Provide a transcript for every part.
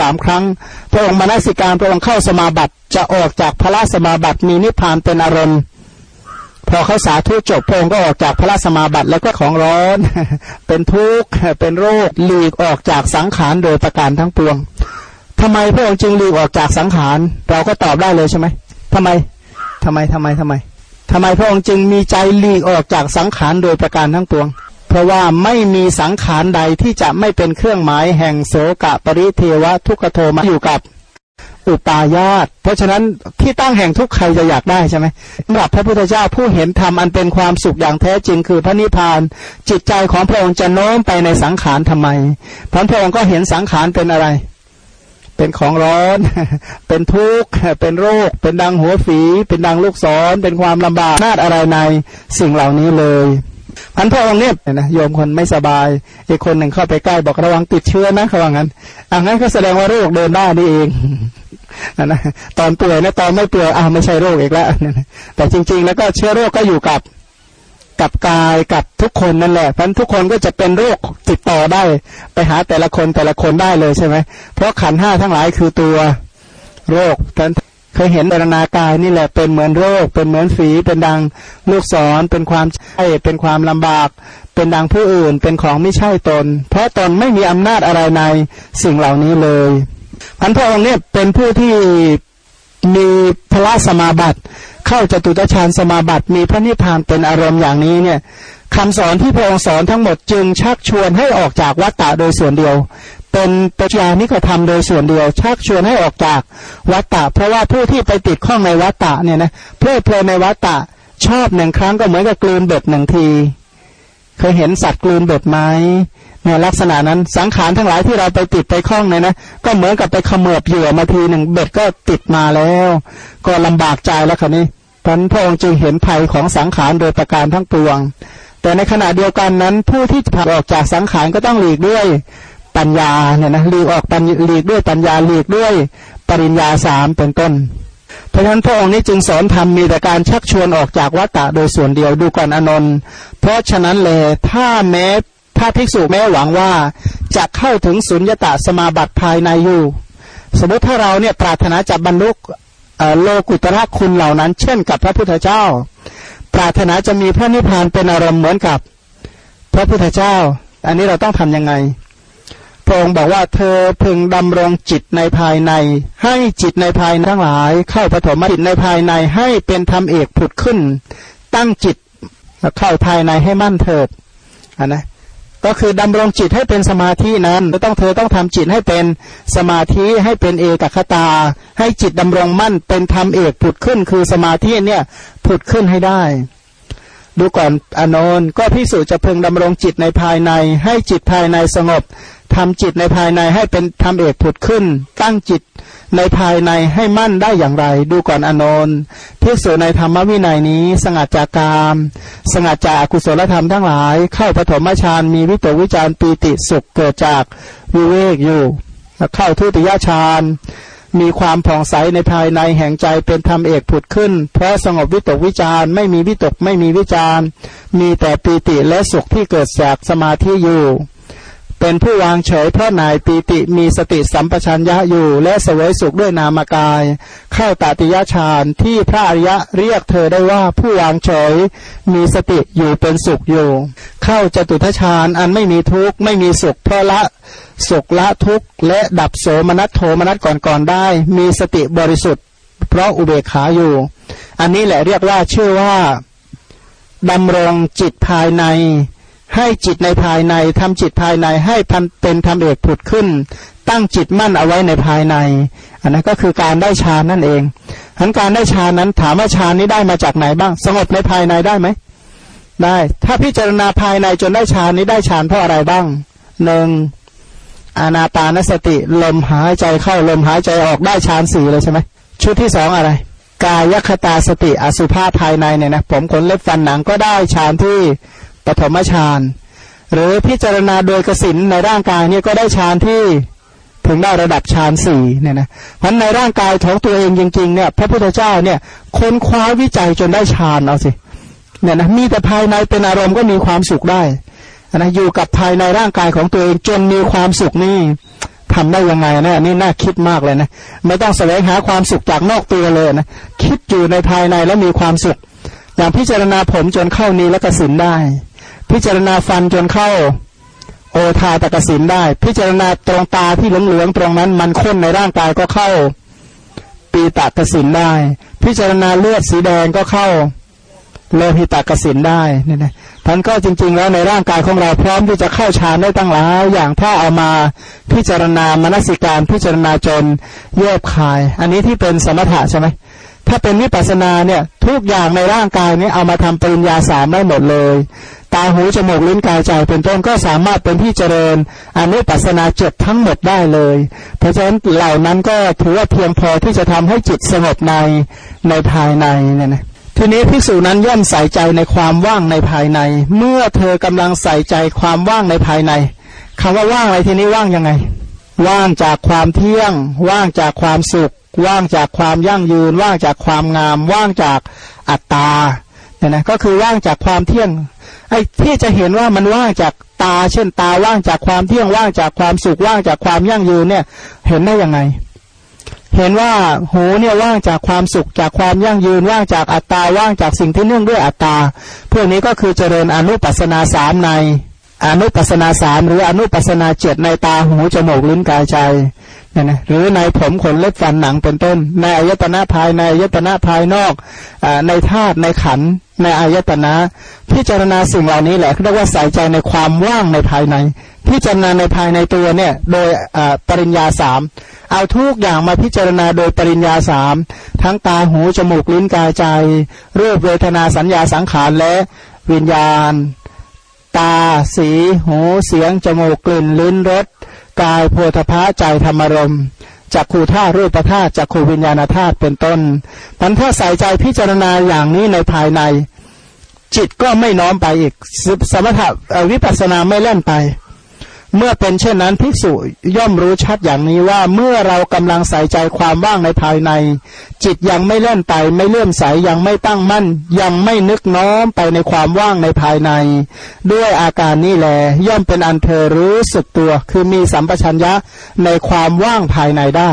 สามครั้ง พระองค์มานาสิการพระองค์เข้าสมาบัติจะออกจากพระสมาบัติมีนิพพานเป็นอารมณ์ พอเขาสาธุจบพระองค์ก็ออกจากพระสมาบัติแล้วก็ของร้อน เป็นทุกข์เป็นโรคหลีกออกจากสังขารโดยประการทั้งปวงทำไมพระองค์จึงหลีกออกจากสังขารเราก็ตอบได้เลยใช่ไหมทำไมทำไมทำไมทำไมทำไมพระองค์จึงมีใจหลีกออกจากสังขารโดยประการทั้งปวง เพราะว่าไม่มีสังขารใดที่จะไม่เป็นเครื่องหมายแห่งโสกะปริเทวะทุกขโทมาอยู่กับอุปาญาต เพราะฉะนั้นที่ตั้งแห่งทุกใครจะอยากได้ใช่ไหมสำหรับพระพุทธเจ้าผู้เห็นธรรมอันเป็นความสุขอย่างแท้จริงคือพระนิพพาน จิตใจของพระองค์จะโน้มไปในสังขารทำไมพระพระองค์ก็เห็นสังขารเป็นอะไร เป็นของร้อน เป็นทุกข์ เป็นโรค เป็นดังหัวฝี เป็นดังลูกศร เป็นความลำบากนาดอะไรในสิ่งเหล่านี้เลย พันพระองค์เนี่ยนะโยมคนไม่สบายอีกคนหนึ่งเข้าไปใกล้บอกระวังติดเชื้อนะเขาว่างั้นอ่างั้นก็แสดงว่าโรคเดินได้นี่เองนะตอนป่วยนะตอนไม่ป่วยอ้าวไม่ใช่โรคอีกแล้วแต่จริง ๆ แล้วก็เชื้อโรคก็อยู่กับกับกายกับทุกคนนั่นแหละเพราะทุกคนก็จะเป็นโรคติดต่อได้ ไปหาแต่ละคนแต่ละคนได้เลยใช่ไหมเพราะขันห้าทั้งหลายคือตัวโรคท่าน เคยเห็นเวทนากายนี่แหละเป็นเหมือนโรค เป็นเหมือนฝีเป็นดังลูกศร เป็นความใช่เป็นความลำบาก เป็นดังผู้อื่นเป็นของไม่ใช่ตน เพราะตนไม่มีอำนาจอะไรในสิ่งเหล่านี้เลยพันพระองค์เนี่ยเป็นผู้ที่มีพระสมาบัติ เข้าจตุตฌานสมาบัติมีพระนิพพานเป็นอารมณ์อย่างนี้เนี่ยคำสอนที่พระองค์สอนทั้งหมดจึงชักชวนให้ออกจากวัฏฏะโดยส่วนเดียว เป็นปัญญานิกธรรมโดยส่วนเดียว ชักชวนให้ออกจากวัตตะ เพราะว่าผู้ที่ไปติดข้องในวัตตะเนี่ยนะเพลิดเพลินในวัตตะ ชอบหนึ่งครั้งก็เหมือนกับกลืนเบ็ดหนึ่งที เคยเห็นสัตว์กลืนเบ็ดไหมเนี่ยลักษณะนั้นสังขารทั้งหลายที่เราไปติดไปคล้องเนี่ยนะก็เหมือนกับไปขมือบเหยื่อมาทีหนึ่งเบ็ดก็ติดมาแล้ว ก็ลำบากใจแล้วคันนี้พันพระองค์จึงเห็นภัยของสังขารโดยประการทั้งปวง แต่ในขณะเดียวกันนั้น ผู้ที่จะออกจากสังขารก็ต้องหลีกด้วย ปัญญาเนี่ยนะหลีกออกปัญหลีกด้วยปัญญาหลีกด้วยปริญญาสามเป็นต้น เพราะฉะนั้นพระองค์นี้จึงสอนธรรมมีแต่การชักชวนออกจากวัฏฏะโดยส่วนเดียวดูก่อนอนนท์เพราะฉะนั้นเลยถ้าแม้ถ้าภิกษุแม้หวังว่าจะเข้าถึงสุญญตาสมาบัติภายในอยู่ สมมติถ้าเราเนี่ยปรารถนาจะบรรลุโลกุตระคุณเหล่านั้น เช่นกับพระพุทธเจ้า ปรารถนาจะมีพระนิพพานเป็นอารมณ์เหมือนกับ พระพุทธเจ้า อันนี้เราต้องทํำยังไง พระองค์บอกว่าเธอพึงดำรงจิตในภายใน ให้จิตในภายในทั้งหลาย เข้าปฐมจิตในภายในให้เป็นธรรมเอกผุดขึ้น ตั้งจิตเข้าภายในให้มั่นเถิดนนะก็คือดำรงจิตให้เป็นสมาธินั้นต้องเธอต้องทำจิตให้เป็นสมาธิให้เป็นเอกคตา ให้จิตดำรงมั่นเป็นธรรมเอกผุดขึ้น คือสมาธิเนี่ยผุดขึ้นให้ได้ ดูก่อนอนนก็พิสูจน์จะพึงดำรงจิตในภายใน ให้จิตภายในสงบทำจิตในภายในให้เป็นทำเอกผุดขึ้น ตั้งจิตในภายในให้มั่นได้อย่างไร ดูก่อนอนนพิสูจในธรรมวินัยนี้ สงัดจากกาม สงัดจากอกุศลธรรมทั้งหลาย เข้าปฐมฌานมีวิตกวิจารปีติสุขเกิดจากวิเวกอยู่เข้าทุติยฌาน มีความผ่องใสในภายในแห่งใจเป็นธรรมเอกผุดขึ้น เพราะสงบวิตกวิจารไม่มีวิตกไม่มีวิจารมีแต่ปีติและสุขที่เกิดจากสมาธิอยู่ เป็นผู้วางเฉยเพราะนายปีติมีสติสัมปชัญญะอยู่ และเสวยสุขด้วยนามกาย เข้าตาติยฌานที่พระอริยะเรียกเธอได้ว่าผู้วางเฉย มีสติอยู่เป็นสุขอยู่ เข้าจตุทชานอันไม่มีทุกข์ไม่มีสุขเพราะละสุขละทุกข์และดับโสมนัสโทมนัสก่อนๆได้ มีสติบริสุทธิ์ เพราะอุเบกขาอยู่ อันนี้แหละเรียกว่าชื่อว่าดำรงจิตภายใน ให้จิตในภายในทำจิตภายในให้พันเป็นทำเอกผุดขึ้น ตั้งจิตมั่นเอาไว้ในภายใน อันนั้นก็คือการได้ฌานนั่นเองทั้นการได้ฌานนั้นถามว่าฌานนี้ได้มาจากไหนบ้าง สงบในภายในได้ไหมได้ ถ้าพิจารณาภายในจนได้ฌานนี้ได้ฌานเพราะอะไรบ้างหนึ่งอานาปานสติ ลมหายใจเข้าลมหายใจออกได้ฌานสี่เลยใช่ไหมชุดที่สองอะไร กายคตาสติอสุภาพภายในเนี่ยนะผมขนเล็บฟันหนังก็ได้ฌานที่ ปฐมฌานหรือพิจารณาโดยกสินในร่างกายเนี่ยก็ได้ฌานที่ถึงได้ระดับฌานสี่เนี่ยนะเพราะในร่างกายของตัวเองจริงๆเนี่ยพระพุทธเจ้าเนี่ยค้นคว้าวิจัยจนได้ฌานเอาสิเนี่ยนะมีแต่ภายในเป็นอารมณ์ก็มีความสุขได้นะอยู่กับภายในร่างกายของตัวเองจนมีความสุขนี่ทำได้ยังไงนะนี่น่าคิดมากเลยนะไม่ต้องแสวงหาความสุขจากนอกตัวเลยนะคิดอยู่ในภายในแล้วมีความสุข อย่างพิจารณาผมจนเข้านี้แล้วกสินได้ พิจารณาฟันจนเข้า โอทาตะกสินได้ พิจารณาตรงตาที่เหลืองๆตรงนั้น มันข้นในร่างกายก็เข้า ปีตะกสินได้ พิจารณาเลือดสีแดงก็เข้าโลหิตากสินได้เนี่ยนะท่านก็จริง ๆ แล้วในร่างกายของเราพร้อมที่จะเข้าฌานได้ตั้งหลายอย่างถ้าเอามาพิจารณามนสิการพิจารณาจนแยบคาย อันนี้ที่เป็นสมถะใช่ไหมถ้าเป็นวิปัสนาเนี่ยทุกอย่างในร่างกายนี้เอามาทำปริญญาสามได้หมดเลย ตาหูจมูกลิ้นกายใจเป็นต้นก็สามารถเป็นที่เจริญอนุปัสนาเจ็ดทั้งหมดได้เลย เพราะฉะนั้นเหล่านั้นก็ถือว่าเพียงพอที่จะทำให้จิตสงบในในภายในเนี่ยนะทีนี้ภิกษุนั้นย่อมใส่ใจในความว่างในภายใน เมื่อเธอกำลังใส่ใจความว่างในภายในคำว่าว่างอะไรทีนี้ว่างยังไง ว่างจากความเที่ยง ว่างจากความสุข ว่างจากความยั่งยืน ว่างจากความงาม ว่างจากอัตตา เนี่ยนะก็คือว่างจากความเที่ยงไอ้ที่จะเห็นว่ามันว่างจากตา เช่นตาว่างจากความเที่ยงว่างจากความสุขว่างจากความยั่งยืนเนี่ยเห็นได้ยังไง เห็นว่าหูเนี่ยว่างจากความสุขจากความยั่งยืนว่างจากอัตตาว่างจากสิ่งที่เนื่องด้วยอัตตาพวกนี้ก็คือเจริญอนุปัสนาสามในอนุปัสนาสามหรืออนุปัสนาเจ็ดในตาหูจมูกลิ้นกายใจ เนี่ยนะหรือในผมขนเล็บฟันหนังเป็นต้น ในอายตนะภายในอายตนะภายนอกอในธาตุในขันในอายตนะ พิจารณาสิ่งเหล่านี้แหละเรียกว่าใส่ใจในความว่างในภายใน พิจารณาในภายในตัวเนี่ยโดยปริญญาสามเอาทุกอย่างมาพิจารณาโดยปริญญาสามทั้งตาหูจมูกลิ้นกายใจรูปเวทนาสัญญาสังขารและวิญญาณ ตาสี หูเสียงจมูกกลิ่นลิ้นรส กายโพธพะใจธรรมรมจักขูธาตุรูปธาตุจักขูวิญญาณธาตุเป็นต้นพันถ้าใส่ใจพิจารณาอย่างนี้ในภายใน จิตก็ไม่น้อมไปอีกสมถะวิปัสนาไม่เล่นไป เมื่อเป็นเช่นนั้นภิกษุย่อมรู้ชัดอย่างนี้ว่าเมื่อเรากำลังใส่ใจความว่างในภายใน จิตยังไม่เลื่อนไปไม่เลื่อมใสยังไม่ตั้งมั่น ยังไม่นึกน้อมไปในความว่างในภายใน ด้วยอาการนี้แหลย่อมเป็นอันเธอรู้สึกตัว คือมีสัมปชัญญะในความว่างภายในได้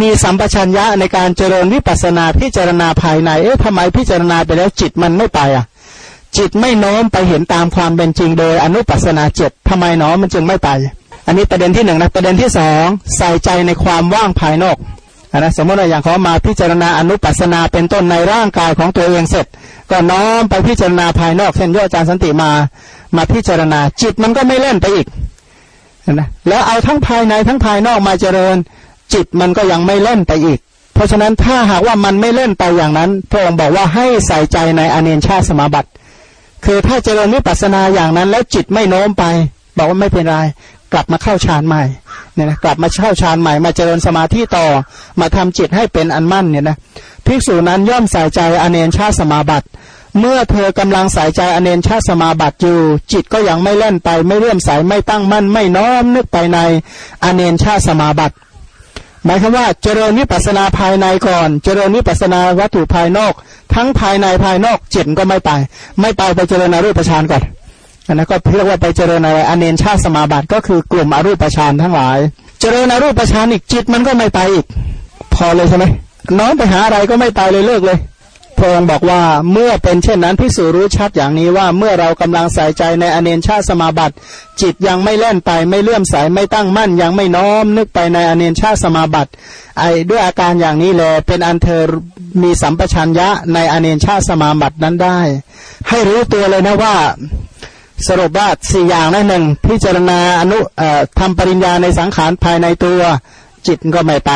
มีสัมปชัญญะในการเจริญวิปัสนาพิจารณาภายในเอ๊ะทำไมพิจารณาไปแล้วจิตมันไม่ไปอะ จิตไม่โน้มไปเห็นตามความเป็นจริงโดยอนุปัสนาเจ็ดทำไมเนาะมันจึงไม่ไป อันนี้ประเด็นที่หนึ่งนะประเด็นที่สองใส่ใจในความว่างภายนอกนนะสมมติว่าอย่างเขามาพิจารณาอนุปัสนาเป็นต้นในร่างกายของตัวเองเสร็จ ก็น้อมไปพิจารณาภายนอกเช่นที่อาจารย์สันติมา มาพิจารณาจิตมันก็ไม่เล่นไปอีกนะแล้วเอาทั้งภายในทั้งภายนอกมาเจริญ จิตมันก็ยังไม่เล่นไปอีก เพราะฉะนั้นถ้าหากว่ามันไม่เล่นไปอย่างนั้นพระองค์บอกว่าให้ใส่ใจในอเนชาสมาบัติ คือถ้าเจริญวิปัสสนาอย่างนั้น แล้วจิตไม่โน้มไป บอกว่าไม่เป็นไร กลับมาเข้าฌานใหม่เนี่ยนะกลับมาเข้าฌานใหม่ มาเจริญสมาธิต่อ มาทำจิตให้เป็นอันมั่นเนี่ยนะภิกษุนั้นย่อมใส่ใจอเนนชาสมาบัติ เมื่อเธอกำลังใส่ใจอเนนชาสมาบัติอยู่ จิตก็ยังไม่เล่นไป ไม่เลื่อมใสไม่ตั้งมั่น ไม่น้อมนึกไปในอเนนชาสมาบัติ หมายความว่าเจริญนิปัสนาภายในก่อน เจริญนิปัสนาวัตถุภายนอก ทั้งภายในภายนอกจิตก็ไม่ไป ไม่ไปไปเจริญอรูปฌานก่อนอันนั้นก็เรียกว่าไปเจริญอะไรอเนนชาสมาบัติก็คือกลุ่มอรูปฌานทั้งหลาย เจริญอรูปฌานอีกจิตมันก็ไม่ไปอีก พอเลยใช่ไหมน้องไปหาอะไรก็ไม่ไปเลยเลิกเลย พระองค์บอกว่าเมื่อเป็นเช่นนั้นพิสูรู้ชัดอย่างนี้ว่าเมื่อเรากำลังใส่ใจในอเนนชาสมาบัติ จิตยังไม่เล่นไปไม่เลื่อมใสไม่ตั้งมั่นยังไม่น้อมนึกไปในอเนนชาสมาบัติ ไอ้ด้วยอาการอย่างนี้แลเป็นอันเธอมีสัมปชัญญะในอเนนชาสมาบัตินั้นได้ ให้รู้ตัวเลยนะว่าสรุปว่าสี่อย่างนั่นหนึ่งพิจารณาอนุทำปริญญาในสังขารภายในตัวจิตก็ไม่ไป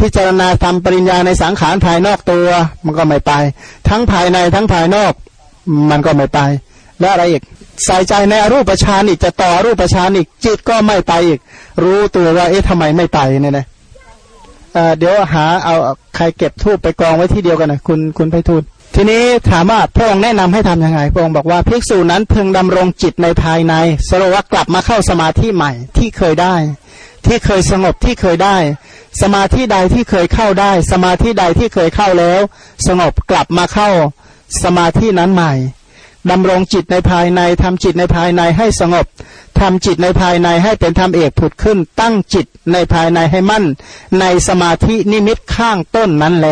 พิจารณาทำปริญญาในสังขารภายนอกตัว มันก็ไม่ไป ทั้งภายในทั้งภายนอก มันก็ไม่ไป แล้วอะไรอีกใส่ใจในอรูปฌานอีกจะต่อรูปฌานอีกจิตก็ไม่ไปอีก รู้ตัวว่าเอ๊ะทำไมไม่ไปเนี่ยนะเดี๋ยวหาเอาใครเก็บทูบไปกองไว้ที่เดียวกันนะคุณคุณไพฑูรย์ ทีนี้ถามว่าพระองค์แนะนำให้ทํำยังไงพระองค์บอกว่าภิกษุนั้นพึงดำรงจิตในภายในสรุปว่ากลับมาเข้าสมาธิใหม่ที่เคยได้ ที่เคยสงบที่เคยได้ สมาธิใดที่เคยเข้าได้ สมาธิใดที่เคยเข้าแล้ว สงบกลับมาเข้าสมาธินั้นใหม่ ดำรงจิตในภายในทำจิตในภายในให้สงบทำจิตในภายในให้เป็นธรรมเอกผุดขึ้น ตั้งจิตในภายในให้มั่น ในสมาธินิมิตข้างต้นนั้นแล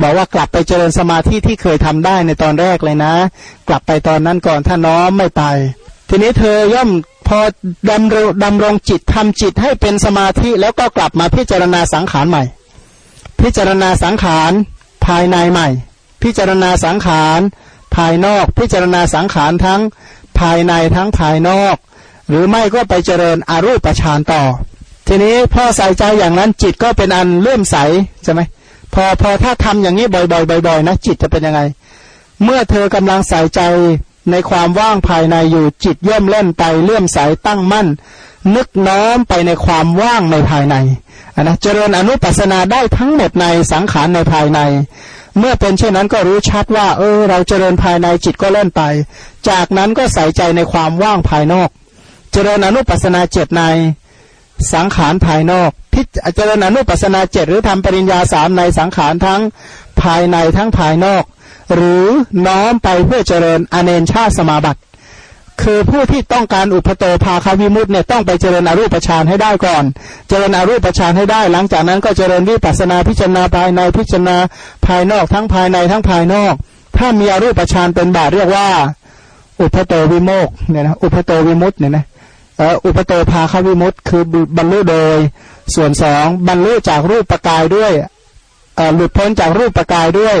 บอกว่ากลับไปเจริญสมาธิที่เคยทำได้ในตอนแรกเลยนะ กลับไปตอนนั้นก่อนถ้าน้อมไม่ไป ทีนี้เธอย่อมพอดำรงดำรงจิตทำจิตให้เป็นสมาธิแล้วก็กลับมาพิจารณาสังขารใหม่ พิจารณาสังขารภายในใหม่ พิจารณาสังขาร ภายนอกพิจารณาสังขารทั้งภายในทั้งภายนอก หรือไม่ก็ไปเจริญอารูปฌานต่อ ทีนี้พอใส่ใจอย่างนั้นจิตก็เป็นอันเลื่อมใสใช่ไหมพอพอถ้าทำอย่างนี้บ่อยๆบ่อยๆนะจิตจะเป็นยังไง เมื่อเธอกำลังใส่ใจในความว่างภายในอยู่จิตย่อมเล่นไปเลื่อมใสตั้งมั่น นึกน้อมไปในความว่างในภายในนะเจริญอนุปัสนาได้ทั้งหมดในสังขารในภายใน เมื่อเป็นเช่นนั้นก็รู้ชัดว่า เออ เราเจริญภายในจิตก็เล่นไป จากนั้นก็ใส่ใจในความว่างภายนอก เจริญอนุปัสนาเจตในสังขารภายนอกพิเจริญอนุปัสนาเจตหรือทำปริญญาสามในสังขารทั้งภายในทั้งภายนอก หรือน้อมไปเพื่อเจริญอเนนชาสมาบัติ คือผู้ที่ต้องการอุปโตภาคาวิมุตเนี่ยต้องไปเจริญอรูปฌานให้ได้ก่อน เจริญอรูปฌานให้ได้ หลังจากนั้นก็เจริญวิปัสนาพิจารณาภายในพิจารณาภายนอกทั้งภายในทั้งภายนอก ถ้ามีอรูปฌานเป็นบาทเรียกว่า อุปโตวิโมกเนี่ยนะอุปโตวิมุตเนี่ยนะอุปโตภาคาวิมุตคือบรรลุโดย ส่วนสองบรรลุจากรูปประกายด้วยหลุดพ้นจากรูปประกายด้วย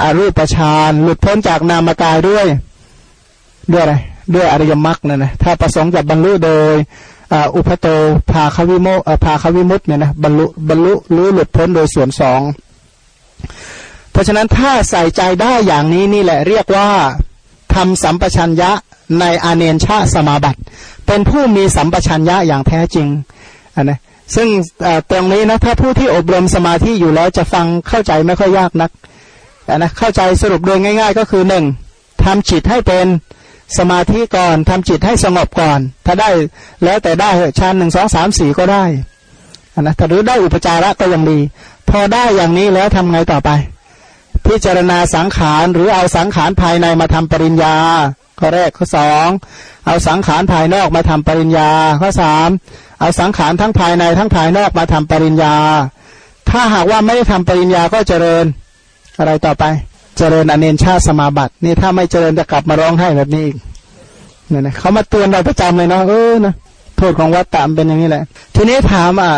อรูปฌานหลุดพ้นจากนามกายด้วยด้วยอะไร ด้วยอริยมรรคนั่นนะถ้าประสงค์จะบรรลุโดยอุปโตภาควิโมภาควิมุตเนี่ยนะบรรลุบรรลุรู้หลุดพ้นโดยส่วนสองเพราะฉะนั้นถ้าใส่ใจได้อย่างนี้นี่แหละเรียกว่าทำสัมปชัญญะในอาเนนชาสมาบัติ เป็นผู้มีสัมปชัญญะอย่างแท้จริงอันนะซึ่งตรงนี้นะถ้าผู้ที่อบรมสมาธิอยู่แล้วจะฟังเข้าใจไม่ค่อยยากนักนะเข้าใจสรุปโดยง่าย ๆ ก็คือหนึ่งทำจิตให้เป็น สมาธิก่อนทำจิตให้สงบก่อน ถ้าได้แล้วแต่ได้ชั้นหนึ่งสองสามสี่ก็ได้นะถ้าหรือได้อุปจาระก็ยังดี พอได้อย่างนี้แล้วทำไงต่อไป พิจารณาสังขารหรือเอาสังขารภายในมาทำปริญญาข้อแรกข้อสองเอาสังขารภายนอกมาทำปริญญาข้อสามเอาสังขารทั้งภายในทั้งภายนอกมาทำปริญญา ถ้าหากว่าไม่ได้ทำปริญญาก็เจริญอะไรต่อไป เจริญอเนนชาสมาบัตินี่ถ้าไม่เจริญจะกลับมาร้องไห้แบบนี้อีกเนี่ยนะเขามาเตือนเราประจำเลยเนาะเออนะโทษของวัดตามเป็นอย่างนี้แหละ ทีนี้ถามอะ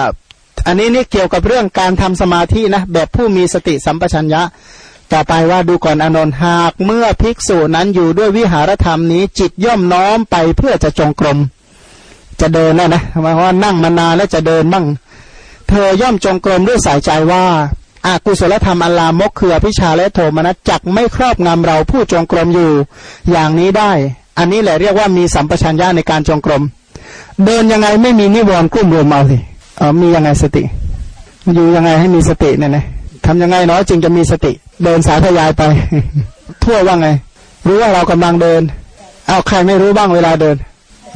อันนี้นี่เกี่ยวกับเรื่องการทำสมาธินะแบบผู้มีสติสัมปชัญญะ ต่อไปว่าดูก่อนอนนท์หากเมื่อภิกษุนั้นอยู่ด้วยวิหารธรรมนี้ จิตย่อมน้อมไปเพื่อจะจงกรมจะเดินนะนะหมายว่านั่งมานานแล้วจะเดินบ้างเธอย่อมจงกรมด้วยสายใจว่า อากุศลธรรมอัลลามกคือพิชาและโทมนัสจักไม่ครอบงำเราผู้จงกรมอยู่ อย่างนี้ได้ อันนี้แหละเรียกว่ามีสัมปชัญญะในการจงกรม เดินยังไงไม่มีนิวรณ์กุ้มรวมเมาสิเออมียังไงสติ อยู่ยังไงให้มีสติเนี่ยนะทำยังไงเนาะจึงจะมีสติ เดินสายทยายไป ทั่วว่าไง รู้ว่าเรากำลังเดิน เอาใครไม่รู้บ้างเวลาเดิน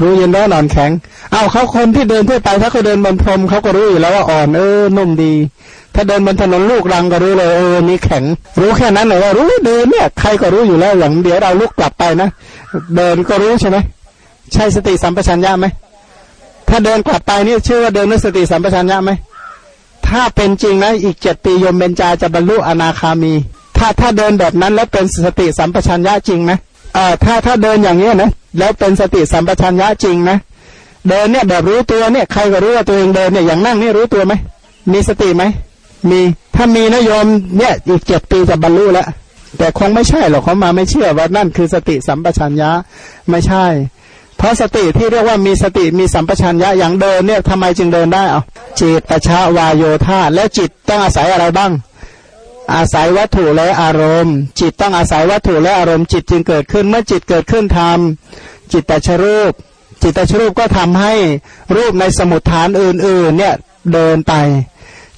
รู้เย็นร้อนนอนแข็ง เอาเขาคนที่เดินทั่วไปถ้าเขาเดินบนพรมเขาก็รู้อยู่แล้วว่าอ่อนเออนุ่มดี ถ้าเดินบนถนนลูกรังก็รู้เลยเออนี่แข็ง รู้แค่นั้นเลยว่ารู้เดินเนี่ยใครก็รู้อยู่แล้วอย่างเดี๋ยวเราลุกกลับไปนะเดินก็รู้ใช่ไหมใช่สติสัมปชัญญะไหมถ้าเดินกลับไปนี่ชื่อว่าเดินด้วยสติสัมปชัญญะไหมถ้าเป็นจริงนะอีกเจ็ดปียมเบญจาจะบรรลุอนาคามี ถ้าถ้าเดินแบบนั้นแล้วเป็นสติสัมปชัญญะจริงไหมอ่าถ้าถ้าเดินอย่างนี้นะแล้วเป็นสติสัมปชัญญะจริงนะเดินเนี่ยแบบรู้ตัวเนี่ยใครก็รู้ว่าตัวเองเดินเนี่ยอย่างนั่งนี่รู้ตัวไหมมีสติไหม มีถ้ามีนะโยมเนี่ยอีกเจ็ดปีจะบรรลุแล้วแต่คงไม่ใช่หรอกเขามาไม่เชื่อว่านั่นคือสติสัมปชัญญะไม่ใช่ เพราะสติที่เรียกว่ามีสติมีสัมปชัญญะอย่างเดินเนี่ยทำไมจึงเดินได้เอาจิตตชาวายโยธาและจิตต้องอาศัยอะไรบ้าง อาศัยวัตถุและอารมณ์ จิตต้องอาศัยวัตถุและอารมณ์จิตจึงเกิดขึ้นเมื่อจิตเกิดขึ้นทำจิตตชรูป จิตตชรูปก็ทำให้รูปในสมุดฐานอื่นๆเนี่ยเดินไป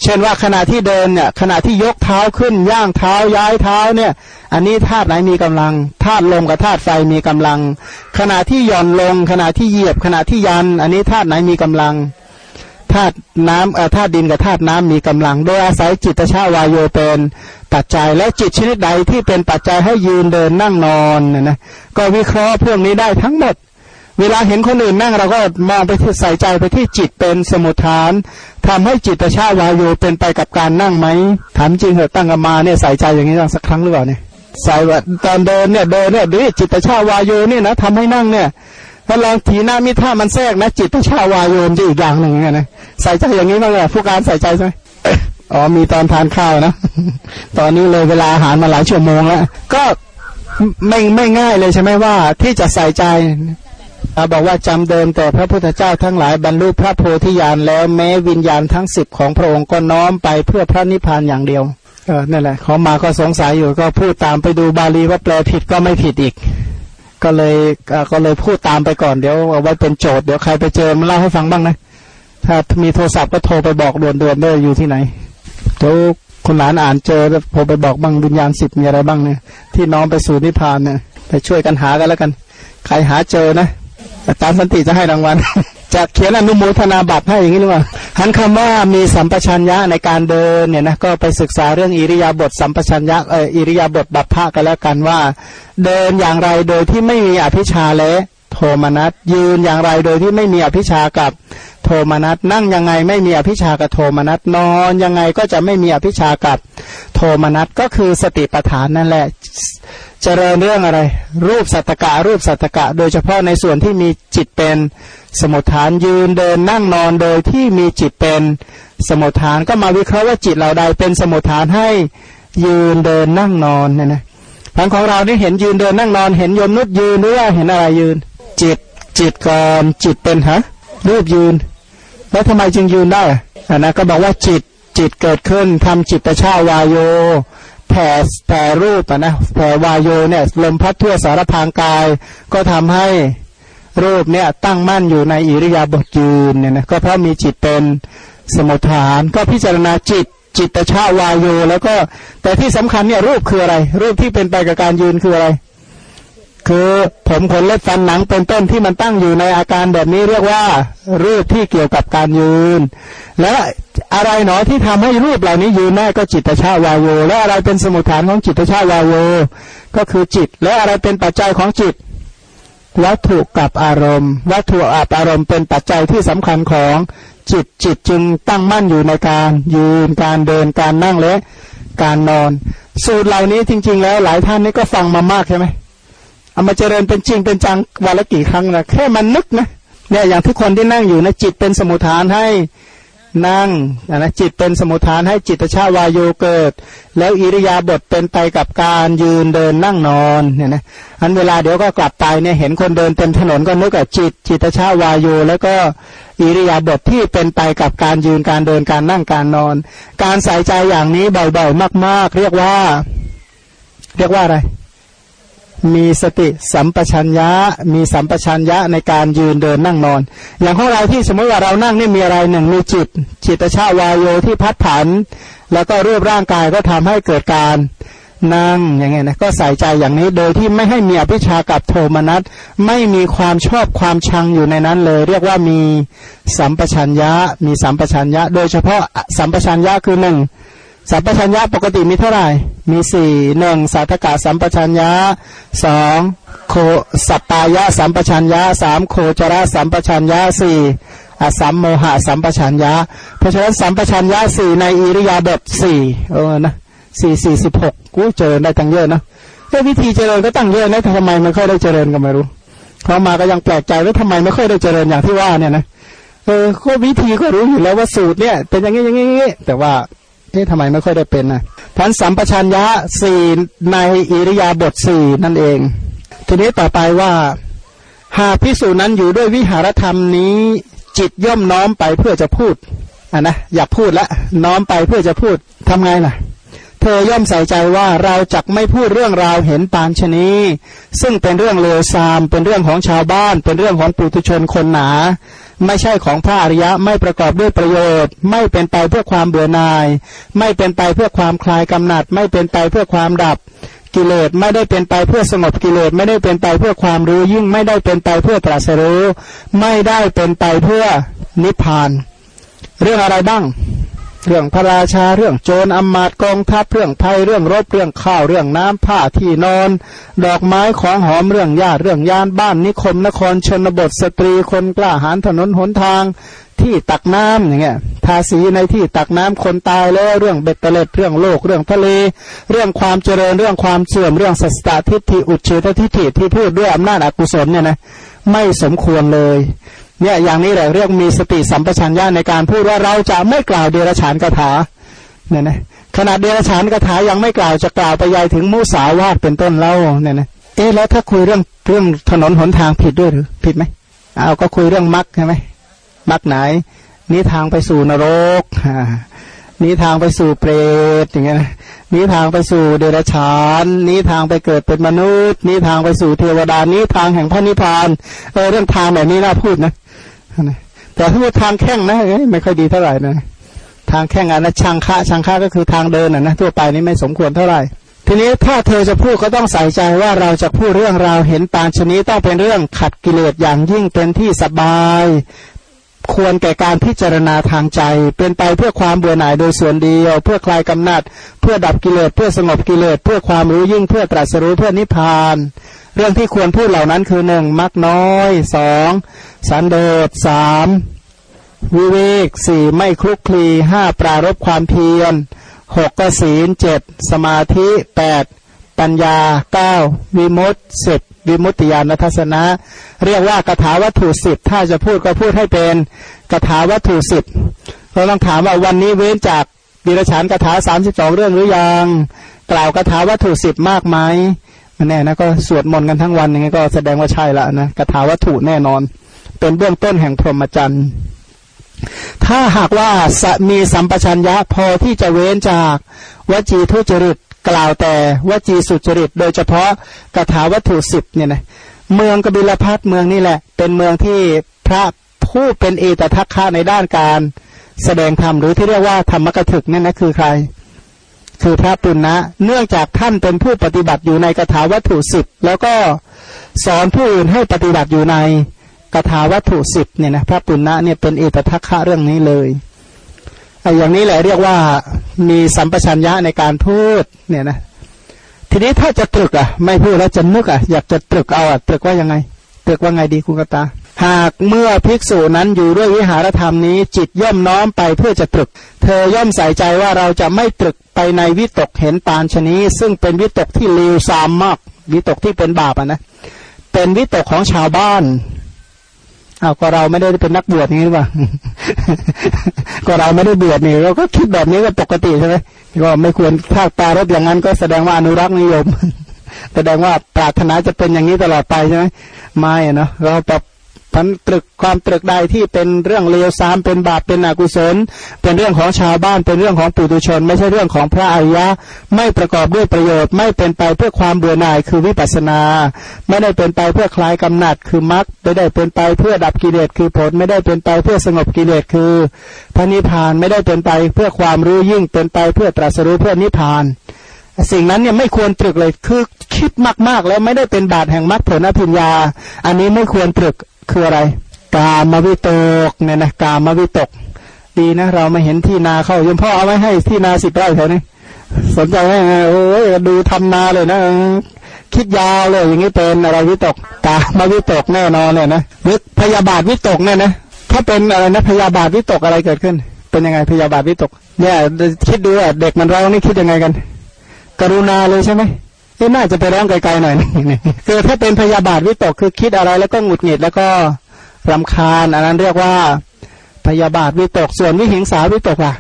เช่นว่าขณะที่เดินเนี่ยขณะที่ยกเท้าขึ้นย่างเท้าย้ายเท้าเนี่ย อันนี้ธาตุไหนมีกำลังธาตุลมกับธาตุไฟมีกำลัง ขณะที่หย่อนลง ขณะที่เหยียบ ขณะที่ยัน อันนี้ธาตุไหนมีกำลังธาตุน้ำเอ่อธาตุดินกับธาตุน้ำมีกำลัง โดยอาศัยจิตชาวายโยเป็นปัจจัยและจิตชนิดใดที่เป็นปัจจัยให้ยืนเดินนั่งนอนนะนะก็วิเคราะห์พวกนี้ได้ทั้งหมด เวลาเห็นคนอื่นนั่งเราก็มองไปที่ใส่ใจไปที่จิตเป็นสมุทฐานทำให้จิตชาวาโยเป็นไปกับการนั่งไหมถามจริงเหรอตั้งกมาเนี่ยใส่ใจอย่างนี้สักครั้งหรือเปล่าเนี่ยใส่ว่าตอนเดินเนี่ยเดินเนี่ยดูจิตชาวาโยเนี่ยนะทำให้นั่งเนี่ยถ้าลองทีหน้ามิท่ามันแทรกนะ จิตชาวาโยมจะอีกอย่างหนึ่งไงนะใส่ใจอย่างนี้บ้างเลยผู้การใส่ใจใช่ไหมอ๋อมีตอนทานข้าวนะ ตอนนี้เลยเวลาอาหารมาหลายชั่วโมงแล้วก็ไม่ไม่ง่ายเลยใช่ไหมว่าที่จะใส่ใจ เขาบอกว่าจำเดิมแต่พระพุทธเจ้าทั้งหลายบรรลุพระโพธิญาณแล้วแม้วิญญาณทั้งสิบของพระองค์ก็น้อมไปเพื่อพระนิพพานอย่างเดียวเออนั่นแหละเขามาก็สงสัยอยู่ก็พูดตามไปดูบาลีว่าแปลผิดก็ไม่ผิดอีก ก็เลยก็เลยพูดตามไปก่อนเดี๋ยวเอาไว้เป็นโจทย์เดี๋ยวใครไปเจอมาเล่าให้ฟังบ้างนะถ้ามีโทรศัพท์ก็โทรไปบอกด่วนๆด้อยู่ที่ไหนเดี๋ยวคุณหลานอ่านเจอแล้วโทรไปบอกบ้างวิญญาณสิบมีอะไรบ้างเนี่ยที่น้องไปสู่นิพพานเนี่ยไปช่วยกันหากันแล้วกัน ใครหาเจอนะ อาจารย์สันติจะให้รางวัลจะเขียนอนุโมทนาบัตรให้อย่างนี้หรือเปล่าหันคำว่ามีสัมปชัญญะในการเดินเนี่ยนะก็ไปศึกษาเรื่องอิริยาบถสัมปชัญญะเอออิริยาบถบัพพะกันแล้วกันว่า เดินอย่างไรโดยที่ไม่มีอภิชาและ โทมนัสยืนอย่างไรโดยที่ไม่มีอภิชากับโทมนัสนั่งยังไงไม่มีอภิชากับโทมนัสนอนยังไงก็จะไม่มีอภิชากับโทมนัสก็คือสติปัฏฐานนั่นแหละเจริญเรื่องอะไร รูปสัตตกะรูปสัตตกะ โดยเฉพาะในส่วนที่มีจิตเป็นสมุทฐานยืนเดินนั่งนอนโดยที่มีจิตเป็นสมุทฐานก็มาวิเคราะห์ว่าจิตเราใดเป็นสมุทฐานให้ยืนเดินนั่งนอนเนี่ยนะทางของเรานี่เห็นยืนเดินนั่งนอนเห็นยมนุษย์ยืนหรือว่าเห็นอะไรยืน จิต จิตก่อนจิตเป็นฮะรูปยืน แล้วทำไมจึงยืนได้อ่านะก็บอกว่าจิตจิตเกิดขึ้นทำจิตประชาวายโยแผ่แผ่รูปนะแผ่วายโยเนี่ยลมพัดทั่วสารพางกาย ก็ทำให้รูปเนี่ยตั้งมั่นอยู่ในอิริยาบถยืนเนี่ยนะก็เพราะมีจิตเป็นสมุทฐาน ก็พิจารณาจิต จิตตชาวายโยแล้วก็แต่ที่สำคัญเนี่ยรูปคืออะไร รูปที่เป็นไปกับการยืนคืออะไร คือผมขนเล็บฟันหนังเป็นต้นที่มันตั้งอยู่ในอาการแบบนี้เรียกว่า รูปที่เกี่ยวกับการยืน และอะไรหนอที่ทำให้รูปเหล่านี้ยืนได้ก็จิตชาวาโยและอะไรเป็นสมุทฐานของจิตชาวาโยก็คือจิต และอะไรเป็นปัจจัยของจิตวัตถุกับอารมณ์ วัตถุอับอารมณ์เป็นปัจจัยที่สำคัญของจิตจิตจึงตั้งมั่นอยู่ในการยืนการเดินการนั่งและการนอน สูตรเหล่านี้จริง ๆ แล้วหลายท่านนี่ก็ฟังมามากใช่ไหม เอามาเจริญเป็นจริงเป็นจังวันละกี่ครั้งนะแค่มันนึกนะเนี่ยอย่างทุกคนที่นั่งอยู่นะจิตเป็นสมุทฐานให้นั่งนะจิตเป็นสมุทฐานให้จิตชาวายโยเกิด แล้วอิริยาบถเป็นไปกับการยืนเดินนั่งนอนเนี่ยนะอันเวลาเดี๋ยวก็กลับไปเนี่ยเห็นคนเดินเต็มถนนก็นึกกับจิต จิตชาวายโยแล้วก็อิริยาบถทที่เป็นไปกับการยืนการเดินการนั่งการนอน การใส่ใจอย่างนี้บ่อยๆมาก ๆ เรียกว่า เรียกว่าอะไร มีสติสัมปชัญญะ มีสัมปชัญญะในการยืนเดินนั่งนอน อย่างของเราที่สมมติว่าเรานั่งนี่มีอะไรหนึ่งมีจิต จิตชาวายโยที่พัดผัน แล้วก็รูปร่างกายก็ทำให้เกิดการนั่งอย่างเงี้ยนะก็ใส่ใจอย่างนี้โดยที่ไม่ให้มีอภิชากับโทมนัสไม่มีความชอบความชังอยู่ในนั้นเลย เรียกว่ามีสัมปชัญญะ มีสัมปชัญญะ โดยเฉพาะสัมปชัญญะคือหนึ่ง สัมปชัญญะปกติมีเท่าไหร่ มีสี่หนึ่งสัตกะสัมปชัญญะสองโคสัปปายะสัมปชัญญะสามโคจระสัมปชัญญะสี่อสัมโมหะสัมปชัญญะเพราะฉะนั้นสัมปชัญญะสี่ในอิริยาบถสี่เออนะสี่สี่สิบหกกูเจริญได้ตั้งเยอะนะแค่วิธีเจริญก็ตั้งเยอะนะทำไมไม่ค่อยได้เจริญก็ไม่รู้พอมาก็ยังแปลกใจว่าทำไมไม่ค่อยได้เจริญอย่างที่ว่าเนี่ยนะเออก็วิธีก็รู้อยู่แล้วว่าสูตรเนี่ย เป็นอย่างนี้อย่างนี้แต่ว่า เอ๊ะทำไมไม่ค่อยได้เป็นนะพันสัมปชัญญะสี่ในอิริยาบถสี่นั่นเอง ทีนี้ต่อไปว่า หากพิสูจนั้นอยู่ด้วยวิหารธรรมนี้ จิตย่อมน้อมไปเพื่อจะพูดอะนะอยากพูดละน้อมไปเพื่อจะพูดทำไงล่ะเธอย่อมใส่ใจว่าเราจักไม่พูดเรื่องราวเห็นปานชนีซึ่งเป็นเรื่องเลวทราม เป็นเรื่องของชาวบ้าน เป็นเรื่องของปุถุชนคนหนา ไม่ใช่ของพระอริยะไม่ประกอบด้วยประโยชน์ ไม่เป็นไปเพื่อความเบื่อหน่าย ไม่เป็นไปเพื่อความคลายกำหนัด ไม่เป็นไปเพื่อความดับ กิเลสไม่ได้เป็นไปเพื่อสงบกิเลสไม่ได้เป็นไปเพื่อความรู้ยิ่งไม่ได้เป็นไปเพื่อตรัสรู้ ไม่ได้เป็นไปเพื่อนิพพาน เรื่องอะไรบ้าง เรื่องพระราชาเรื่องโจรอมาตกองทัพเรื่องภัยเรื่องรบเรื่องข้าวเรื่องน้ำผ้าที่นอน ดอกไม้ของหอมเรื่องญาติเรื่องยานบ้านนิคมนครชนบทสตรีคนกล้าหาญถนนหนทางที่ตักน้ำอย่างเงี้ยทาสีในที่ตักน้ำคนตายแล้วเรื่องเบ็ดเตล็ดเรื่องโลกเรื่องทะเล เรื่องความเจริญเรื่องความเสื่อมเรื่องสัสตทิฏฐิอุเฉททิฏฐิที่พูดด้วยอำนาจอกุศลเนี่ยนะไม่สมควรเลย เนี่ยอย่างนี้แหละเรียกมีสติสัมปชัญญะในการพูดว่าเราจะไม่กล่าวเดรัจฉานคาถาเนี่ยนะขณะเดรัจฉานคาถายังไม่กล่าวจะกล่าวไปยายถึงมุสาวาทเป็นต้นเล่าเนี่ยนะเอ๊ะแล้วถ้าคุยเรื่องเรื่องถนนหนทางผิดด้วยหรือผิดไหมเอาก็คุยเรื่องมรรคใช่ไหมมรรคไหน นี้ทางไปสู่นรก นี้ทางไปสู่เปรตอย่างเงี้ยนี้ทางไปสู่เดรัจฉาน นี้ทางไปเกิดเป็นมนุษย์ นี้ทางไปสู่เทวดา นี้ทางแห่งพระนิพพานเออเรื่องทางแบบนี้น่าพูดนะแต่ถ้าพูดทางแข้งนะไม่ค่อยดีเท่าไหร่นะทางแข้งอันนั้นชังคะชังคะก็คือทางเดินอะนะทั่วไปนี้ไม่สมควรเท่าไหร่ทีนี้ถ้าเธอจะพูดก็ต้องใส่ใจว่าเราจะพูดเรื่องราวเห็นปานชนี้ต้องเป็นเรื่องขัดกิเลสอย่างยิ่งเป็นที่สบาย ควรแก่การพิจารณาทางใจ เป็นไปเพื่อความเบื่อหน่ายโดยส่วนเดียว เพื่อคลายกำหนัด เพื่อดับกิเลสเพื่อสงบกิเลสเพื่อความรู้ยิ่งเพื่อตรัสรู้เพื่อนิพพาน เรื่องที่ควรพูดเหล่านั้นคือหนึ่งมักน้อยสองสันโดษสามวิเวกสี่ไม่คลุกคลีห้าปรารบความเพียรหกก็ศีลเจ็ดสมาธิแปด ปัญญาเก้าวิมุตสิบวิมุตติญาณทัศนะ เรียกว่ากถาวัตถุสิบถ้าจะพูดก็พูดให้เป็นกถาวัตถุสิบเราต้องถามว่าวันนี้เว้นจากดิรชานกถาสามสิบสองเรื่องหรือยัง กล่าวกถาวัตถุสิบมากไหมมันแน่นะก็สวดมนต์กันทั้งวันอย่างนี้ก็แสดงว่าใช่ละนะกถาวัตถุแน่นอน เป็นเบื้องต้นแห่งพรหมจรรย์ถ้าหากว่ามีสัมปชัญญะพอที่จะเว้นจากวจีทุจริต กล่าวแต่วจีสุจริต โดยเฉพาะกถาวัตถุสิบเนี่ยนะเมืองกบิลพัทเมืองนี่แหละ เป็นเมืองที่พระผู้เป็นเอตทัคคะในด้านการแสดงธรรมหรือที่เรียกว่าธรรมกถึกนั่นนะคือใคร คือพระปุณณะเนื่องจากท่านเป็นผู้ปฏิบัติอยู่ในกถาวัตถุสิบแล้วก็สอนผู้อื่นให้ปฏิบัติอยู่ในกถาวัตถุสิบเนี่ยนะพระปุณณะเนี่ยเป็นเอตทัคคะเรื่องนี้เลย อย่างนี้แหละเรียกว่ามีสัมปชัญญะในการพูดเนี่ยนะ ทีนี้ถ้าจะตรึกอะ ไม่พูดแล้วจะนึกอะ อยากจะตรึกเอาอะตรึกว่ายังไงตรึกว่าไงดีคุณกตา หากเมื่อภิกษุนั้นอยู่ด้วยวิหารธรรมนี้ จิตย่อมน้อมไปเพื่อจะตรึก เธอย่อมใส่ใจว่าเราจะไม่ตรึกไปในวิตกเห็นปานชนี้ ซึ่งเป็นวิตกที่เลวทรามมากวิตกที่เป็นบาปอะนะเป็นวิตกของชาวบ้าน อ้าวก็เราไม่ได้เป็นนักบวชนี่หรือเปล่าก็เราไม่ได้บวชนี่เราก็คิดแบบนี้ก็ปกติใช่ไหมก็ไม่ควรถ้าตารบอย่างนั้นก็แสดงว่าอนุรักษ์นิยม แสดงว่าปรารถนาจะเป็นอย่างนี้ตลอดไปใช่ไหมไม่เนาะเราปรับ พันตรึกความตรึกใดที่เป็นเรื่องเลวทรามเป็นบาปเป็นอกุศล เป็นเรื่องของชาวบ้านเป็นเรื่องของปุถุชน ไม่ใช่เรื่องของพระอริยะ ไม่ประกอบด้วยประโยชน์ ไม่เป็นไปเพื่อความเบื่อหน่ายคือวิปัสนา ไม่ได้เป็นไปเพื่อคลายกำหนัดคือมรรคไม่ได้เป็นไปเพื่อดับกิเลสคือผล ไม่ได้เป็นไปเพื่อสงบกิเลสคือพระนิพพานไม่ได้เป็นไปเพื่อความรู้ยิ่งเป็นไปเพื่อตรัสรู้เพื่อนิพพานสิ่งนั้นเนี่ยไม่ควรตรึกเลยคือคิดมากๆ แล้วไม่ได้เป็นบาตแห่งมรรคผลอภิญญา อันนี้ไม่ควรตรึก คืออะไร กามวิตกเนี่ยนะกามวิตก ดีนะ เราไม่เห็นที่นาเข้ายมพ่อเอาไว้ให้ที่นาสิบไร่แถวนี้สนใจไหมโอ้ยดูทำนาเลยนะคิดยาวเลยอย่างนี้เป็นอะไรวิตกกามวิตกแน่นอนเลยนะหรือพยาบาทวิตกเนี่ยนะถ้าเป็นอะไรนะพยาบาทวิตกอะไรเกิดขึ้น เป็นยังไงพยาบาทวิตกเนี่ยคิดดูอะเด็กมันร้องนี่คิดยังไงกัน กรุณาเลยใช่ไหม ที่น่าจะไปร้องไกลๆหน่อยคือถ้าเป็นพยาบาทวิตกคือคิดอะไรแล้วก็หงุดหงิดแล้วก็รำคาญ อันนั้นเรียกว่าพยาบาทวิตกส่วนวิหิงสาวิตกล่ะ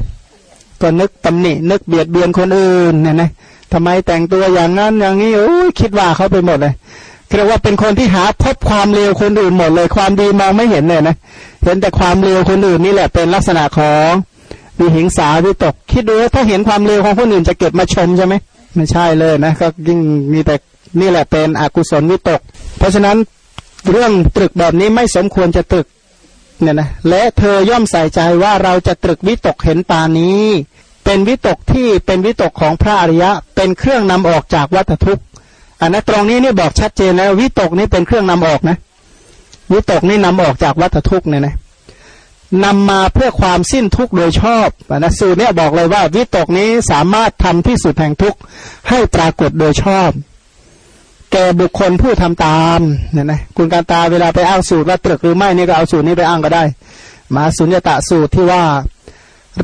ก็นึกตำหนินึกเบียดเบียนคนอื่นเนี่ยนะทำไมแต่งตัวอย่างนั้นอย่างนี้โอ้คิดว่าเขาไปหมดเลยเรียกว่าเป็นคนที่หาพบความเลวคนอื่นหมดเลยความดีมองไม่เห็นเลยนะเห็นแต่ความเลวคนอื่นนี่แหละเป็นลักษณะของวิหิงสาวิตก คิดดูถ้าเห็นความเลวของคนอื่นจะเก็บมาชมใช่ไหม ไม่ใช่เลยนะก็ยิ่งมีแต่นี่แหละเป็นอกุศลวิตก เพราะฉะนั้นเรื่องตรึกแบบนี้ไม่สมควรจะตรึกเนี่ยนะและเธอย่อมใส่ใจว่าเราจะตรึกวิตกเห็นปานี้ เป็นวิตกที่เป็นวิตกของพระอริยะ เป็นเครื่องนำออกจากวัฏทุกข์อันนั้นตรงนี้นี่บอกชัดเจนแล้ววิตกนี้เป็นเครื่องนำออกนะวิตกนี่นำออกจากวัฏทุกข์เนี่ยนะ นำมาเพื่อความสิ้นทุกข์โดยชอบนะสูตรเนี่ยบอกเลยว่าวิตกนี้สามารถทำที่สุดแห่งทุกข์ให้ปรากฏโดยชอบ แก่บุคคลผู้ทำตามเนี่ยนะคุณการตาเวลาไปอ้างสูตรว่าตรึกหรือไม่นี่ก็เอาสูตรนี้ไปอ้างก็ได้ มาสุญญตะสูตรที่ว่า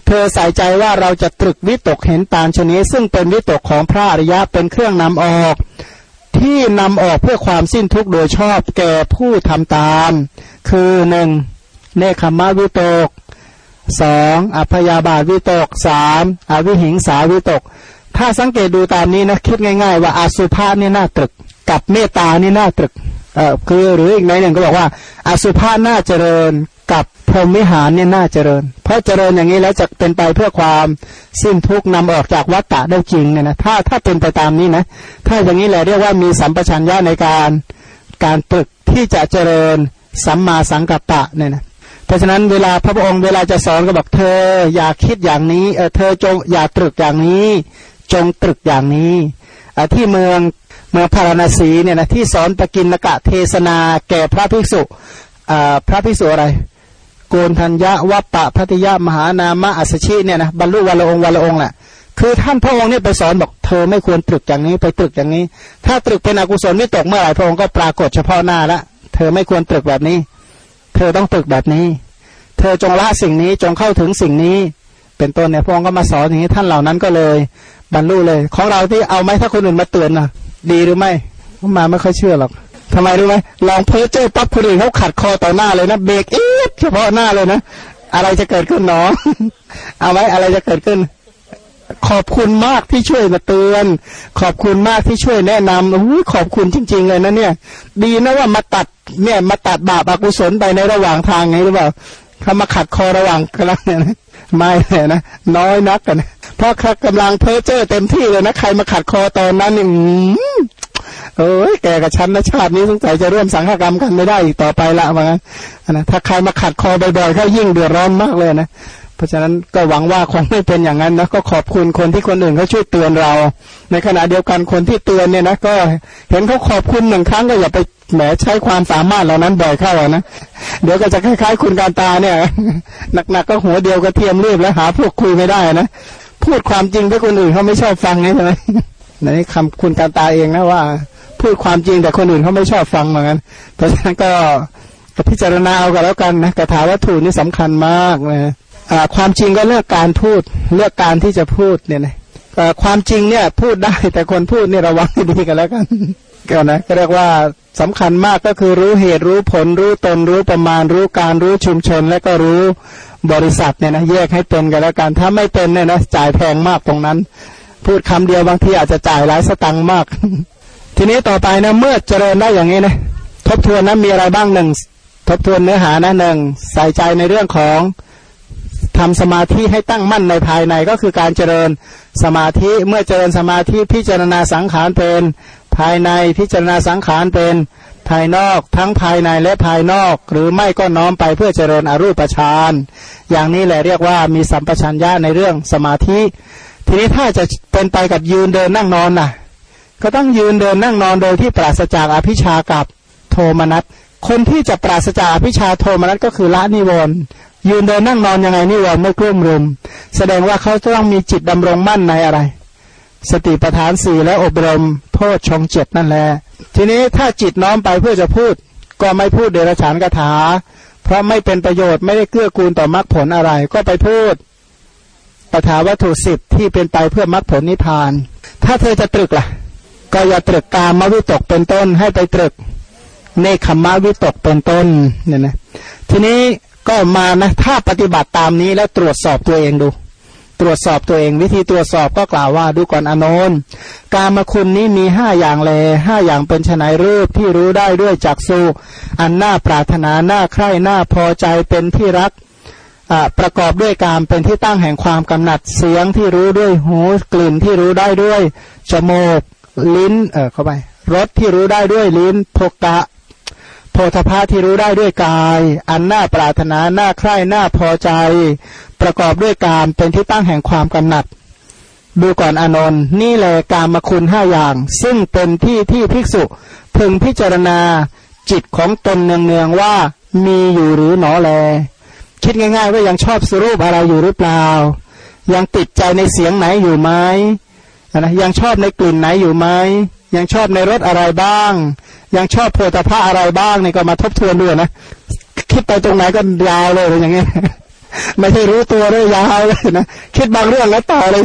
เธอใส่ใจว่าเราจะตรึกวิตกเห็นตามชนิดซึ่งเป็นวิตกของพระอริยะเป็นเครื่องนำออก ที่นำออกเพื่อความสิ้นทุกข์โดยชอบ แก่ผู้ทำตาม คือหนึ่ง เนคขมาวิตกสองอัพยาบาทวิตกสามอวิหิงสาวิตก ถ้าสังเกตดูตามนี้นะคิดง่าย ๆ ว่าอาสุภานี่น่าตรึก กับเมตตานี่น่าตรึกเออคือหรืออีกในหนึ่งก็บอกว่าอาสุภาน่าเจริญกับพรหมวิหารเนี่ยน่าเจริญ เพราะเจริญอย่างนี้แล้วจะเป็นไปเพื่อความสิ้นทุกข์นำออกจากวัฏฏะได้จริงเนี่ยนะถ้าถ้าเป็นไปตามนี้นะถ้าอย่างนี้แหละเรียกว่ามีสัมปชัญญะในการการตรึกที่จะเจริญสัมมาสังกัปปะเนี่ยนะ ราะฉะนั้นเวลาพระองค์เวลาจะสอนก็บอกเธอ อย่าคิดอย่างนี้เออเธอจงอย่าตรึกอย่างนี้ จงตรึกอย่างนี้ที่เมืองเมืองพาราณสีเนี่ยนะที่สอนปกินกะเทศนาแก่พระภิกษุพระภิกษุอะไร โกนทัญญะวัปปะพัทยามหานามะอัสชิเนี่ยนะบรรลุวันละองค์วันละองค์แหละคือท่านพระองค์เนี่ยไปสอนบอกเธอไม่ควรตรึกอย่างนี้ไปตรึกอย่างนี้ ถ้าตรึกเป็นอกุศลวิตกเมื่อไหร่พระองค์ก็ปรากฏเฉพาะหน้าละเธอไม่ควรตรึกแบบนี้ ธอต้องตึกแบบนี้ เธอจงละสิ่งนี้จงเข้าถึงสิ่งนี้ เป็นต้นเนี่ยพระองค์ก็มาสอนอย่างนี้ท่านเหล่านั้นก็เลย บรรลุเลย ของเราที่เอาไหมถ้าคนอื่นมาเตือนนะดีหรือไม่มาไม่ค่อยเชื่อหรอกทำไมรู้ไหมลองเพ้อเจ้อปั๊บคนอื่นเขาขัดคอต่อหน้าเลยนะเบรกเอ๊ะเฉพาะหน้าเลยนะอะไรจะเกิดขึ้นหนอเอาไว้อะไรจะเกิดขึ้น ขอบคุณมากที่ช่วยมาเตือน ขอบคุณมากที่ช่วยแนะนำอุ้ยขอบคุณจริง ๆ เลยนะเนี่ย ดีนะว่ามาตัดเนี่ยมาตัดบาปอกุศลไปในระหว่างทางไงหรือเปล่าเขามาขัดคอระหว่างกำลังเนี่ยนะไม่เลยนะน้อยนักกันเพราะเขากำลังเพ้อเจ้อเต็มที่เลยนะใครมาขัดคอตอนนั้นนี่เอ้ยแกกับฉันนะชาตินี้สงสัยจะร่วมสังฆกรรมกันไม่ได้อีกต่อไปละว่างั้นนะถ้าใครมาขัดคอบ่อยๆเขายิ่งเดือดร้อนมากเลยนะ ราะฉะนั้นก็หวังว่าคงไม่เป็นอย่างนั้นนะก็ขอบคุณคนที่คนอื่นเขาช่วยเตือนเรา ในขณะเดียวกันคนที่เตือนเนี่ยนะก็เห็นเขาขอบคุณหนึ่งครั้งก็อย่าไปแหมใช้ความสามารถเหล่านั้นบ่อยเข้านะเดี๋ยวก็จะคล้ายๆ คุณการตาเนี่ยหนักๆก็หัวเดียวก็เทียมรีบแล้วหาพวกคุยไม่ได้นะพูดความจริงที่คนอื่นเขาไม่ชอบฟังใช่ไหมในคำคุณการตาเองนะว่า พูดความจริงแต่คนอื่นเขาไม่ชอบฟังเหมือนกันเพราะฉะนั้นก็พิจารณาเอากันแล้วกันนะกระถาวัตถุนี่สำคัญมากนะ ความจริงก็เลือกการพูดเลือกการที่จะพูดเนี่ยนะความจริงเนี่ยพูดได้แต่คนพูดเนี่ยระวังให้ดีกันแล้วกันก็นะก็เรียกว่าสำคัญมากก็คือรู้เหตุรู้ผลรู้ตนรู้ประมาณรู้การรู้ชุมชน และก็รู้บริษัทเนี่ยนะแยกให้เป็นกันแล้วกันถ้าไม่เป็นเนี่ยนะจ่ายแพงมากตรงนั้น พูดคำเดียวบางทีอาจจะจ่ายหลายสตังค์มาก ทีนี้ต่อไปนะเมื่อเจริญได้อย่างนี้นะทบทวนนะมีอะไรบ้างหนึ่งทบทวนเนื้อหานะหนึ่งใส่ใจในเรื่องของ ทำสมาธิให้ตั้งมั่นในภายในก็คือการเจริญสมาธิเมื่อเจริญสมาธิพิจารณาสังขารเป็นภายในพิจารณาสังขารเป็นภายนอกทั้งภายในและภายนอก หรือไม่ก็น้อมไปเพื่อเจริญอรูปฌานอย่างนี้แหละเรียกว่ามีสัมปชัญญะในเรื่องสมาธิ ทีนี้ถ้าจะเป็นไปกับยืนเดินนั่งนอนน่ะ ก็ต้องยืนเดินนั่งนอนโดยที่ปราศจากอภิชากับโทมนัสคนที่จะปราศจากอภิชาโทมนัสก็คือละนิวรณ์ ยืนเดินนั่งนอนยังไงนิวรณ์ไม่กลุ่มรมแสดงว่าเขาจะต้องมีจิตดำรงมั่นในอะไร สติปัฏฐานสี่และอบรม โพชฌงเจ็ดนั่นแหละทีนี้ถ้าจิตน้อมไปเพื่อจะพูด ก็ไม่พูดเดรัจฉานคาถา เพราะไม่เป็นประโยชน์ไม่ได้เกื้อกูลต่อมรรคผลอะไร ก็ไปพูดปถาวัตถุสิบที่เป็นไปเพื่อมรรคผลนิพพาน ถ้าเธอจะตรึกล่ะ ก็อย่าตรึกกามวิตกเป็นต้นให้ไปตรึกเนคขมวิตกเป็นต้นเนี่ยนะทีนี้ ก็มานะถ้าปฏิบัติตามนี้แล้วตรวจสอบตัวเองดู ตรวจสอบตัวเองวิธีตรวจสอบก็กล่าวว่าดูก่อนอนนการมคุณนี้มีห้าอย่างแลห้าอย่างเป็นชนายรูปที่รู้ได้ด้วยจักสุอันน่าปรารถนาน่าใคร่น่าพอใจเป็นที่รักประกอบด้วยกามเป็นที่ตั้งแห่งความกำหนัดเสียงที่รู้ด้วยหูกลิ่นที่รู้ได้ด้วยจมูกลิ้นเออเข้าไปรสที่รู้ได้ด้วยลิ้นโภกะ โพธภาที่รู้ได้ด้วยกาย อันน่าปรารถนาน่าใคร่น่าพอใจ ประกอบด้วยกามเป็นที่ตั้งแห่งความกำหนัด ดูก่อนอนนท์นี่แหละกามคุณห้าอย่าง ซึ่งเป็นที่ที่ภิกษุพึงพิจารณาจิตของตนเนืองๆว่ามีอยู่หรือหนอแล คิดง่ายๆว่ายังชอบสรูปอะไรอยู่หรือเปล่า ยังติดใจในเสียงไหนอยู่ไหมนะยังชอบในกลิ่นไหนอยู่ไหม ยังชอบในรสอะไรบ้าง ยังชอบโพธาภาอะไรบ้างนี่ก็มาทบทวนด้วยนะ คิดไปตรงไหนก็ยาวเลยอย่างเงี้ยไม่ใช่รู้ตัวเลยยาวเลยนะ คิดบางเรื่องแล้วต่อเลย